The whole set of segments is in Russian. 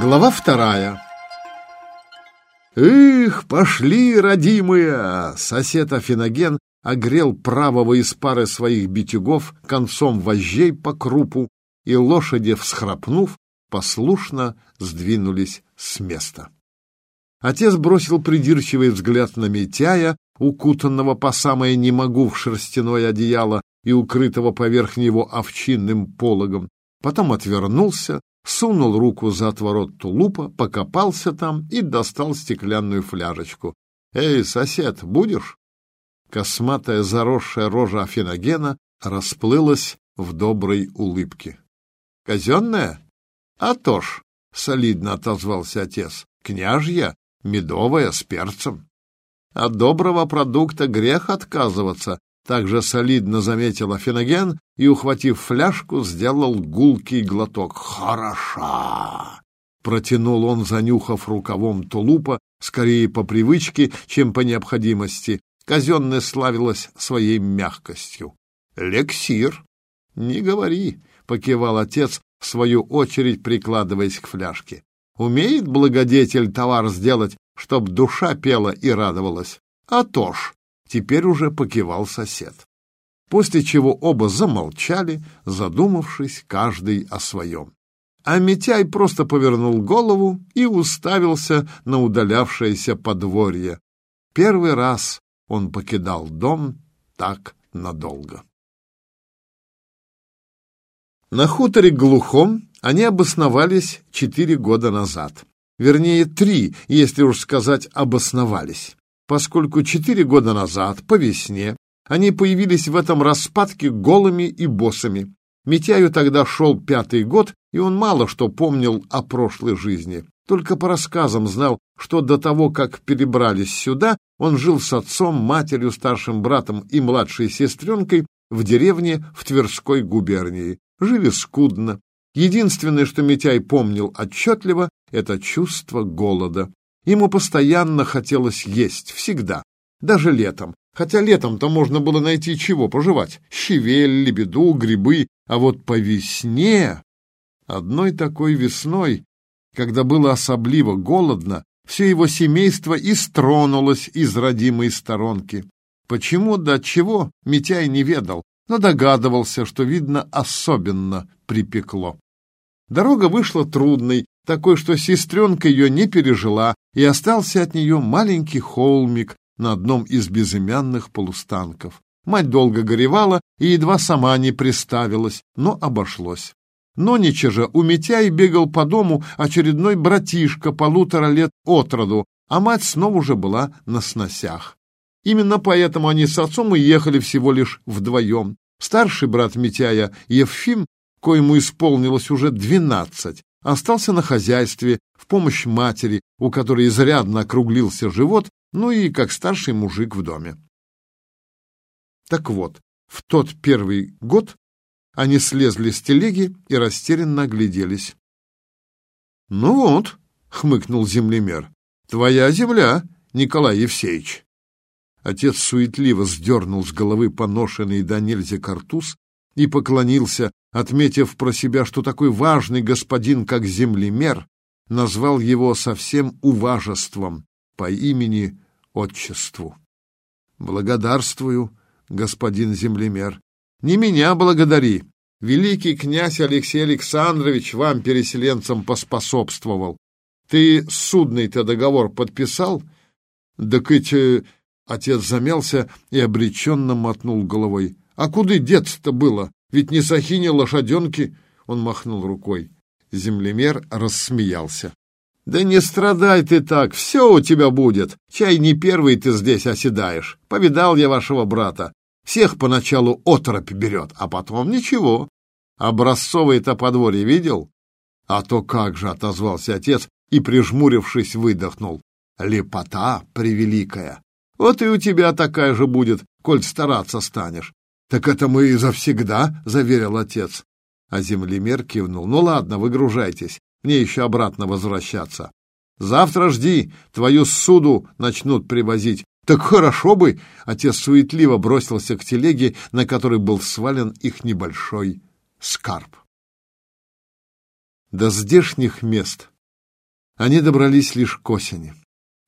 Глава вторая. «Эх, пошли, родимые!» Сосед Афиноген огрел правого из пары своих битюгов концом вожжей по крупу, и лошади, всхрапнув, послушно сдвинулись с места. Отец бросил придирчивый взгляд на Митяя, укутанного по самое не могу в шерстяное одеяло и укрытого поверх него овчинным пологом, потом отвернулся, сунул руку за отворот тулупа, покопался там и достал стеклянную фляжечку. «Эй, сосед, будешь?» Косматая заросшая рожа Афиногена расплылась в доброй улыбке. «Казенная? А то ж!» — солидно отозвался отец. «Княжья, медовая, с перцем». От доброго продукта грех отказываться, также солидно заметил Афиноген и, ухватив фляжку, сделал гулкий глоток. «Хороша!» Протянул он, занюхав рукавом тулупа, скорее по привычке, чем по необходимости. Казенная славилась своей мягкостью. «Лексир!» «Не говори!» — покивал отец, в свою очередь прикладываясь к фляжке. «Умеет благодетель товар сделать, чтоб душа пела и радовалась? А то ж!» Теперь уже покивал сосед. После чего оба замолчали, задумавшись каждый о своем. А Митяй просто повернул голову и уставился на удалявшееся подворье. Первый раз он покидал дом так надолго. На хуторе Глухом они обосновались четыре года назад. Вернее, три, если уж сказать, обосновались поскольку четыре года назад, по весне, они появились в этом распадке голыми и босами. Митяю тогда шел пятый год, и он мало что помнил о прошлой жизни. Только по рассказам знал, что до того, как перебрались сюда, он жил с отцом, матерью, старшим братом и младшей сестренкой в деревне в Тверской губернии. Жили скудно. Единственное, что Митяй помнил отчетливо, это чувство голода. Ему постоянно хотелось есть, всегда, даже летом. Хотя летом-то можно было найти чего пожевать. Щавель, лебеду, грибы. А вот по весне... Одной такой весной, когда было особливо голодно, все его семейство и стронулось из родимой сторонки. Почему да чего, Митяй не ведал, но догадывался, что, видно, особенно припекло. Дорога вышла трудной, такой, что сестренка ее не пережила, и остался от нее маленький холмик на одном из безымянных полустанков. Мать долго горевала и едва сама не приставилась, но обошлось. Но же, у Митяй бегал по дому очередной братишка полутора лет от роду, а мать снова уже была на сносях. Именно поэтому они с отцом и ехали всего лишь вдвоем. Старший брат Митяя, Евфим, коему исполнилось уже двенадцать, остался на хозяйстве в помощь матери, у которой изрядно округлился живот, ну и как старший мужик в доме. Так вот, в тот первый год они слезли с телеги и растерянно огляделись. — Ну вот, — хмыкнул землемер, — твоя земля, Николай Евсеевич. Отец суетливо сдернул с головы поношенный до нельзя картуз и поклонился, отметив про себя, что такой важный господин, как землемер, назвал его совсем уважеством по имени-отчеству. «Благодарствую, господин землемер. Не меня благодари. Великий князь Алексей Александрович вам, переселенцам, поспособствовал. Ты судный-то договор подписал? Да кыть...» э, Отец замялся и обреченно мотнул головой. «А куда деться-то было? Ведь не сахини лошаденки!» Он махнул рукой. Землемер рассмеялся. «Да не страдай ты так, все у тебя будет. Чай не первый ты здесь оседаешь. Повидал я вашего брата. Всех поначалу оторопь берет, а потом ничего. Образцовое-то подворье видел?» «А то как же!» — отозвался отец и, прижмурившись, выдохнул. «Лепота превеликая! Вот и у тебя такая же будет, коль стараться станешь. «Так это мы и завсегда», — заверил отец. А землемер кивнул. «Ну ладно, выгружайтесь, мне еще обратно возвращаться. Завтра жди, твою суду начнут привозить. Так хорошо бы!» Отец суетливо бросился к телеге, на которой был свален их небольшой скарб. До здешних мест Они добрались лишь к осени.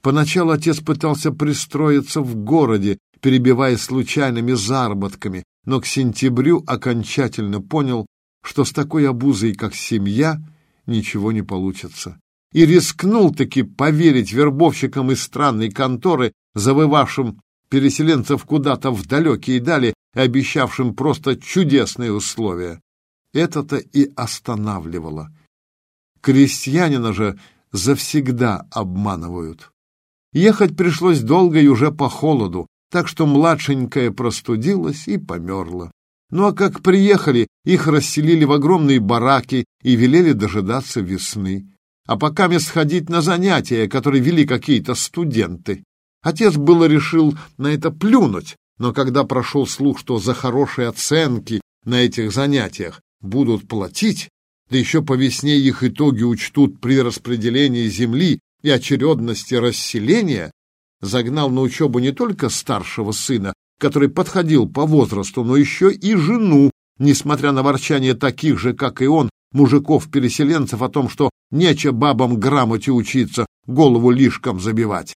Поначалу отец пытался пристроиться в городе, перебивая случайными заработками, но к сентябрю окончательно понял, что с такой обузой, как семья, ничего не получится. И рискнул таки поверить вербовщикам из странной конторы, завывавшим переселенцев куда-то в далекие дали и обещавшим просто чудесные условия. Это-то и останавливало. Крестьянина же завсегда обманывают. Ехать пришлось долго и уже по холоду, так что младшенькая простудилась и померла. Ну а как приехали, их расселили в огромные бараки и велели дожидаться весны. А пока мне сходить на занятия, которые вели какие-то студенты. Отец было решил на это плюнуть, но когда прошел слух, что за хорошие оценки на этих занятиях будут платить, да еще по весне их итоги учтут при распределении земли и очередности расселения, загнал на учебу не только старшего сына, который подходил по возрасту, но еще и жену, несмотря на ворчание таких же, как и он, мужиков-переселенцев о том, что нече бабам грамоте учиться, голову лишком забивать.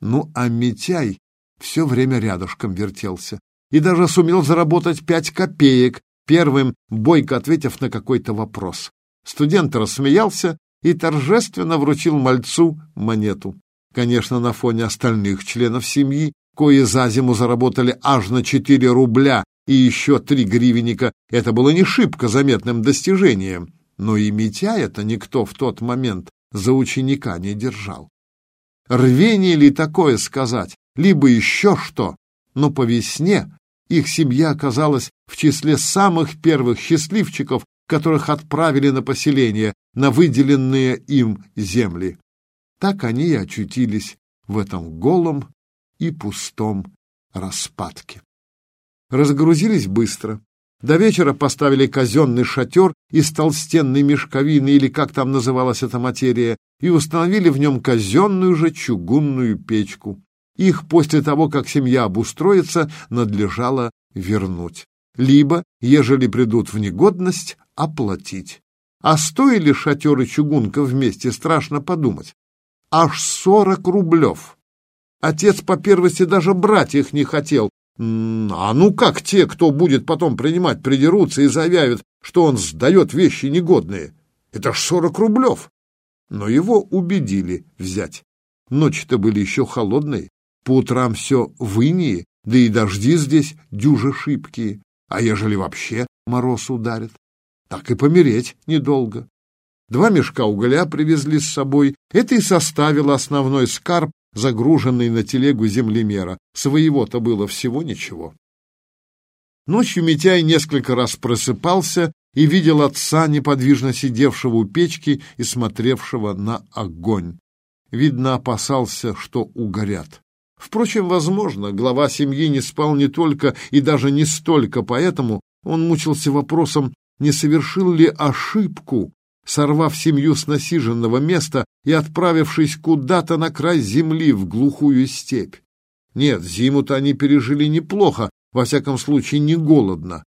Ну, а Митяй все время рядышком вертелся и даже сумел заработать пять копеек, первым бойко ответив на какой-то вопрос. Студент рассмеялся и торжественно вручил мальцу монету. Конечно, на фоне остальных членов семьи, кои за зиму заработали аж на четыре рубля и еще три гривенника, это было не шибко заметным достижением. Но и Митя это никто в тот момент за ученика не держал. Рвение ли такое сказать, либо еще что, но по весне их семья оказалась в числе самых первых счастливчиков, которых отправили на поселение, на выделенные им земли. Так они и очутились в этом голом и пустом распадке. Разгрузились быстро. До вечера поставили казенный шатер из толстенной мешковины, или как там называлась эта материя, и установили в нем казенную же чугунную печку. Их после того, как семья обустроится, надлежало вернуть. Либо, ежели придут в негодность, оплатить. А стоили шатер и чугунка вместе, страшно подумать. Аж сорок рублев. Отец по первости даже брать их не хотел. А ну как те, кто будет потом принимать, придерутся и заявят, что он сдает вещи негодные? Это ж сорок рублев. Но его убедили взять. Ночи-то были еще холодные, по утрам все в инии, да и дожди здесь дюже шибкие. А ежели вообще мороз ударит, так и помереть недолго. Два мешка угля привезли с собой. Это и составило основной скарб, загруженный на телегу землемера. Своего-то было всего ничего. Ночью Митяй несколько раз просыпался и видел отца, неподвижно сидевшего у печки и смотревшего на огонь. Видно, опасался, что угорят. Впрочем, возможно, глава семьи не спал не только и даже не столько, поэтому он мучился вопросом, не совершил ли ошибку, сорвав семью с насиженного места и отправившись куда-то на край земли в глухую степь. Нет, зиму-то они пережили неплохо, во всяком случае не голодно.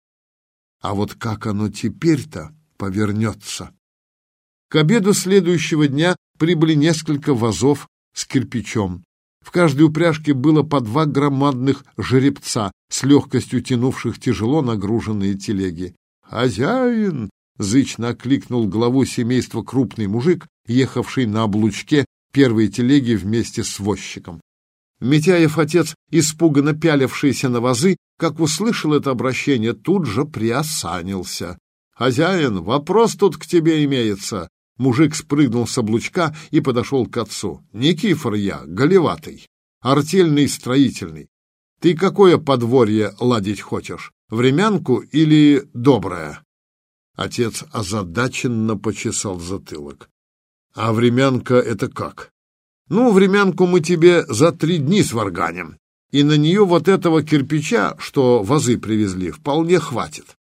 А вот как оно теперь-то повернется? К обеду следующего дня прибыли несколько вазов с кирпичом. В каждой упряжке было по два громадных жеребца, с легкостью тянувших тяжело нагруженные телеги. «Хозяин!» — зычно окликнул главу семейства крупный мужик, ехавший на облучке первой телеги вместе с возчиком. Митяев отец, испуганно пялившийся на вазы, как услышал это обращение, тут же приосанился. «Хозяин, вопрос тут к тебе имеется. Мужик спрыгнул с облучка и подошел к отцу. «Никифор я, голеватый, артельный строительный. Ты какое подворье ладить хочешь, времянку или доброе?» Отец озадаченно почесал затылок. «А времянка это как?» «Ну, времянку мы тебе за три дни сварганим, и на нее вот этого кирпича, что вазы привезли, вполне хватит.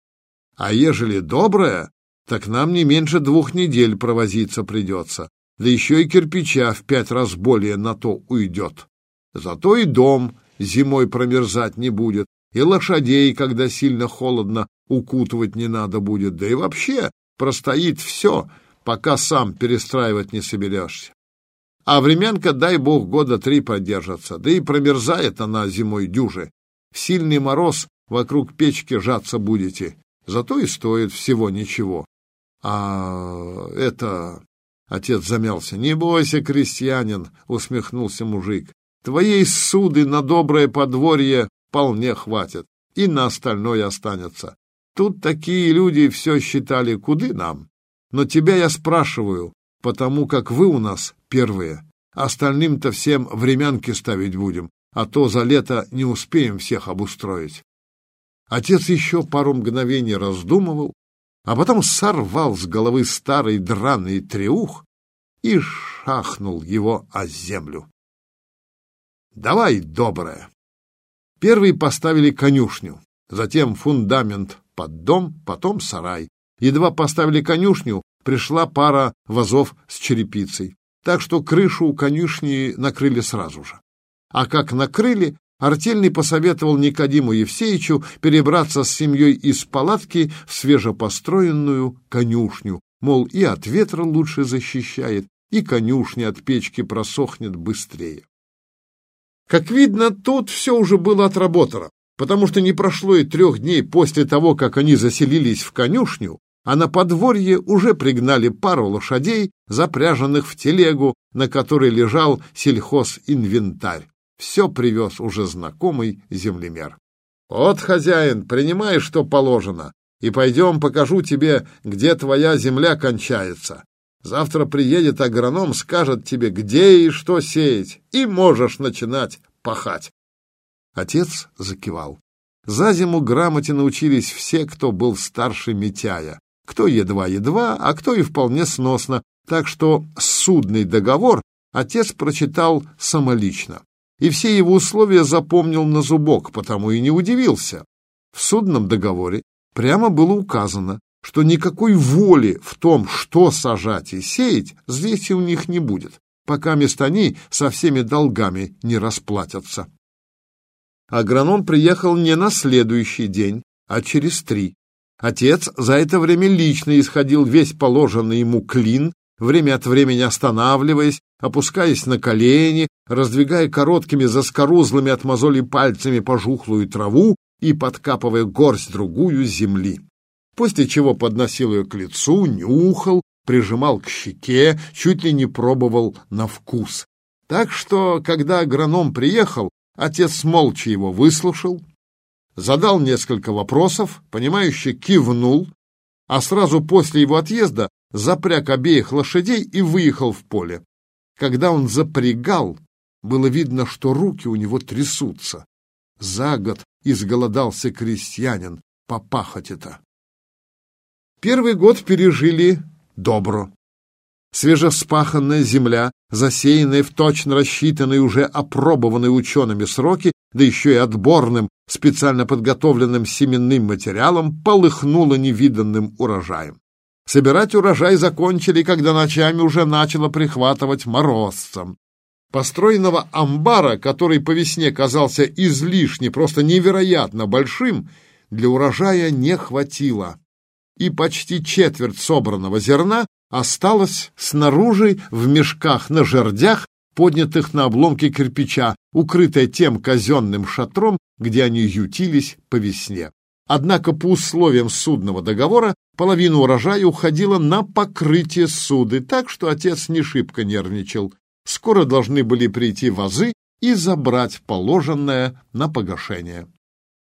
А ежели добрая, так нам не меньше двух недель провозиться придется. Да еще и кирпича в пять раз более на то уйдет. Зато и дом зимой промерзать не будет, и лошадей, когда сильно холодно, укутывать не надо будет, да и вообще простоит все, пока сам перестраивать не соберешься. А времянка, дай бог, года три продержится, да и промерзает она зимой дюже. В сильный мороз вокруг печки жаться будете, зато и стоит всего ничего. А это... Отец замялся. «Не бойся, крестьянин!» — усмехнулся мужик. «Твоей суды на доброе подворье вполне хватит, и на остальное останется. Тут такие люди все считали, куды нам. Но тебя я спрашиваю, потому как вы у нас первые. Остальным-то всем времянки ставить будем, а то за лето не успеем всех обустроить. Отец еще пару мгновений раздумывал, а потом сорвал с головы старый драный треух и шахнул его о землю. «Давай, добрая!» Первый поставили конюшню, затем фундамент под дом, потом сарай. Едва поставили конюшню, пришла пара вазов с черепицей, так что крышу у конюшни накрыли сразу же. А как накрыли, Артельный посоветовал Никодиму Евсеичу перебраться с семьей из палатки в свежепостроенную конюшню, мол, и от ветра лучше защищает, и конюшня от печки просохнет быстрее. Как видно, тут все уже было отработано, потому что не прошло и трех дней после того, как они заселились в конюшню, а на подворье уже пригнали пару лошадей, запряженных в телегу, на которой лежал сельхозинвентарь. Все привез уже знакомый землемер. «Вот, хозяин, принимай, что положено, и пойдем покажу тебе, где твоя земля кончается. Завтра приедет агроном, скажет тебе, где и что сеять, и можешь начинать пахать. Отец закивал. За зиму грамоте научились все, кто был старше Митяя. Кто едва-едва, а кто и вполне сносно, так что судный договор отец прочитал самолично. И все его условия запомнил на зубок, потому и не удивился. В судном договоре прямо было указано, что никакой воли в том, что сажать и сеять, здесь у них не будет, пока мест со всеми долгами не расплатятся. Агроном приехал не на следующий день, а через три. Отец за это время лично исходил весь положенный ему клин, время от времени останавливаясь, опускаясь на колени, раздвигая короткими заскорузлыми от мозолей пальцами пожухлую траву и подкапывая горсть-другую земли после чего подносил ее к лицу, нюхал, прижимал к щеке, чуть ли не пробовал на вкус. Так что, когда агроном приехал, отец молча его выслушал, задал несколько вопросов, понимающе кивнул, а сразу после его отъезда запряг обеих лошадей и выехал в поле. Когда он запрягал, было видно, что руки у него трясутся. За год изголодался крестьянин попахать это. Первый год пережили добро. Свежеспаханная земля, засеянная в точно рассчитанные уже опробованные учеными сроки, да еще и отборным, специально подготовленным семенным материалом, полыхнула невиданным урожаем. Собирать урожай закончили, когда ночами уже начало прихватывать морозцем. Построенного амбара, который по весне казался излишне, просто невероятно большим, для урожая не хватило и почти четверть собранного зерна осталась снаружи в мешках на жердях, поднятых на обломке кирпича, укрытая тем казенным шатром, где они ютились по весне. Однако по условиям судного договора половина урожая уходила на покрытие суды, так что отец не шибко нервничал. Скоро должны были прийти вазы и забрать положенное на погашение.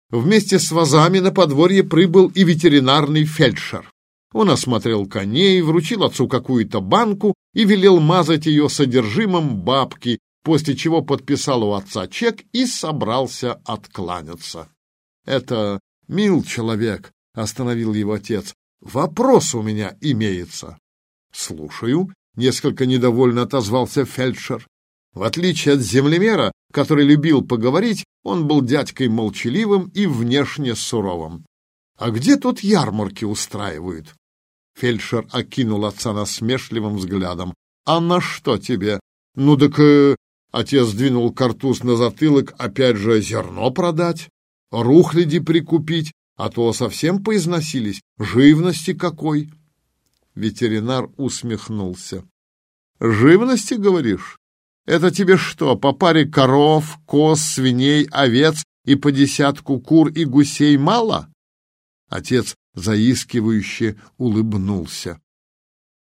Вместе с вазами на подворье прибыл и ветеринарный фельдшер. Он осмотрел коней, вручил отцу какую-то банку и велел мазать ее содержимым бабки, после чего подписал у отца чек и собрался откланяться. — Это мил человек, — остановил его отец. — Вопрос у меня имеется. — Слушаю, — несколько недовольно отозвался фельдшер. В отличие от землемера, который любил поговорить, он был дядькой молчаливым и внешне суровым. «А где тут ярмарки устраивают?» Фельдшер окинул отца насмешливым взглядом. «А на что тебе?» «Ну так...» э... Отец двинул картуз на затылок, опять же, зерно продать, рухляди прикупить, а то совсем поизносились. Живности какой!» Ветеринар усмехнулся. Живности, говоришь? Это тебе что, по паре коров, коз, свиней, овец и по десятку кур и гусей мало? Отец заискивающе улыбнулся.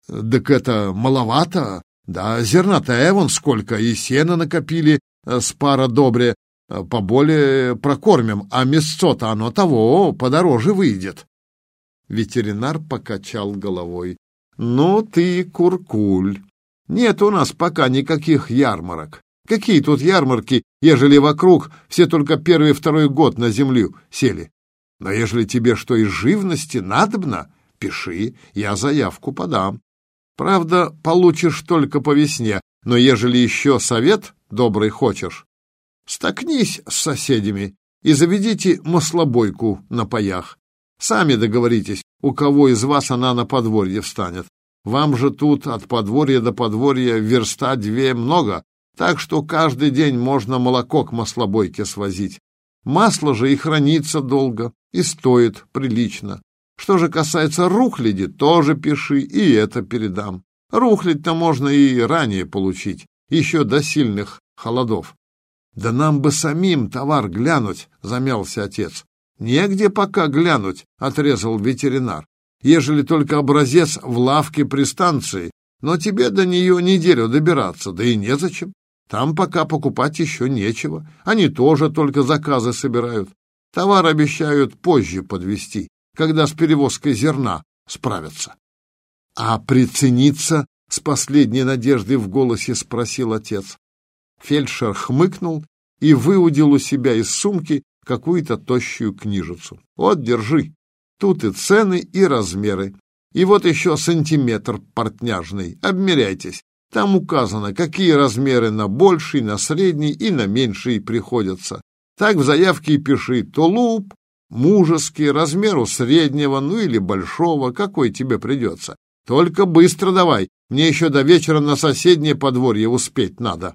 Так это маловато, да, зерна-то вон сколько, и сена накопили э, с пара добре, э, поболее прокормим, а мясцо-то оно того подороже выйдет. Ветеринар покачал головой. Ну ты куркуль. Нет у нас пока никаких ярмарок. Какие тут ярмарки, ежели вокруг все только первый второй год на землю сели? Но ежели тебе что из живности надобно, пиши, я заявку подам. Правда, получишь только по весне, но ежели еще совет добрый хочешь, стакнись с соседями и заведите маслобойку на паях. Сами договоритесь, у кого из вас она на подворье встанет. Вам же тут от подворья до подворья верста две много, так что каждый день можно молоко к маслобойке свозить. Масло же и хранится долго, и стоит прилично. Что же касается рухляди, тоже пиши, и это передам. Рухлядь-то можно и ранее получить, еще до сильных холодов. Да нам бы самим товар глянуть, замялся отец. Негде пока глянуть, отрезал ветеринар ежели только образец в лавке при станции, но тебе до нее неделю добираться, да и незачем. Там пока покупать еще нечего. Они тоже только заказы собирают. Товар обещают позже подвести, когда с перевозкой зерна справятся. А прицениться с последней надеждой в голосе спросил отец. Фельдшер хмыкнул и выудил у себя из сумки какую-то тощую книжицу. Вот, держи. Тут и цены, и размеры. И вот еще сантиметр портняжный. Обмеряйтесь. Там указано, какие размеры на больший, на средний и на меньший приходятся. Так в заявке и пиши тулуп, мужеский, размеру среднего, ну или большого, какой тебе придется. Только быстро давай, мне еще до вечера на соседнее подворье успеть надо.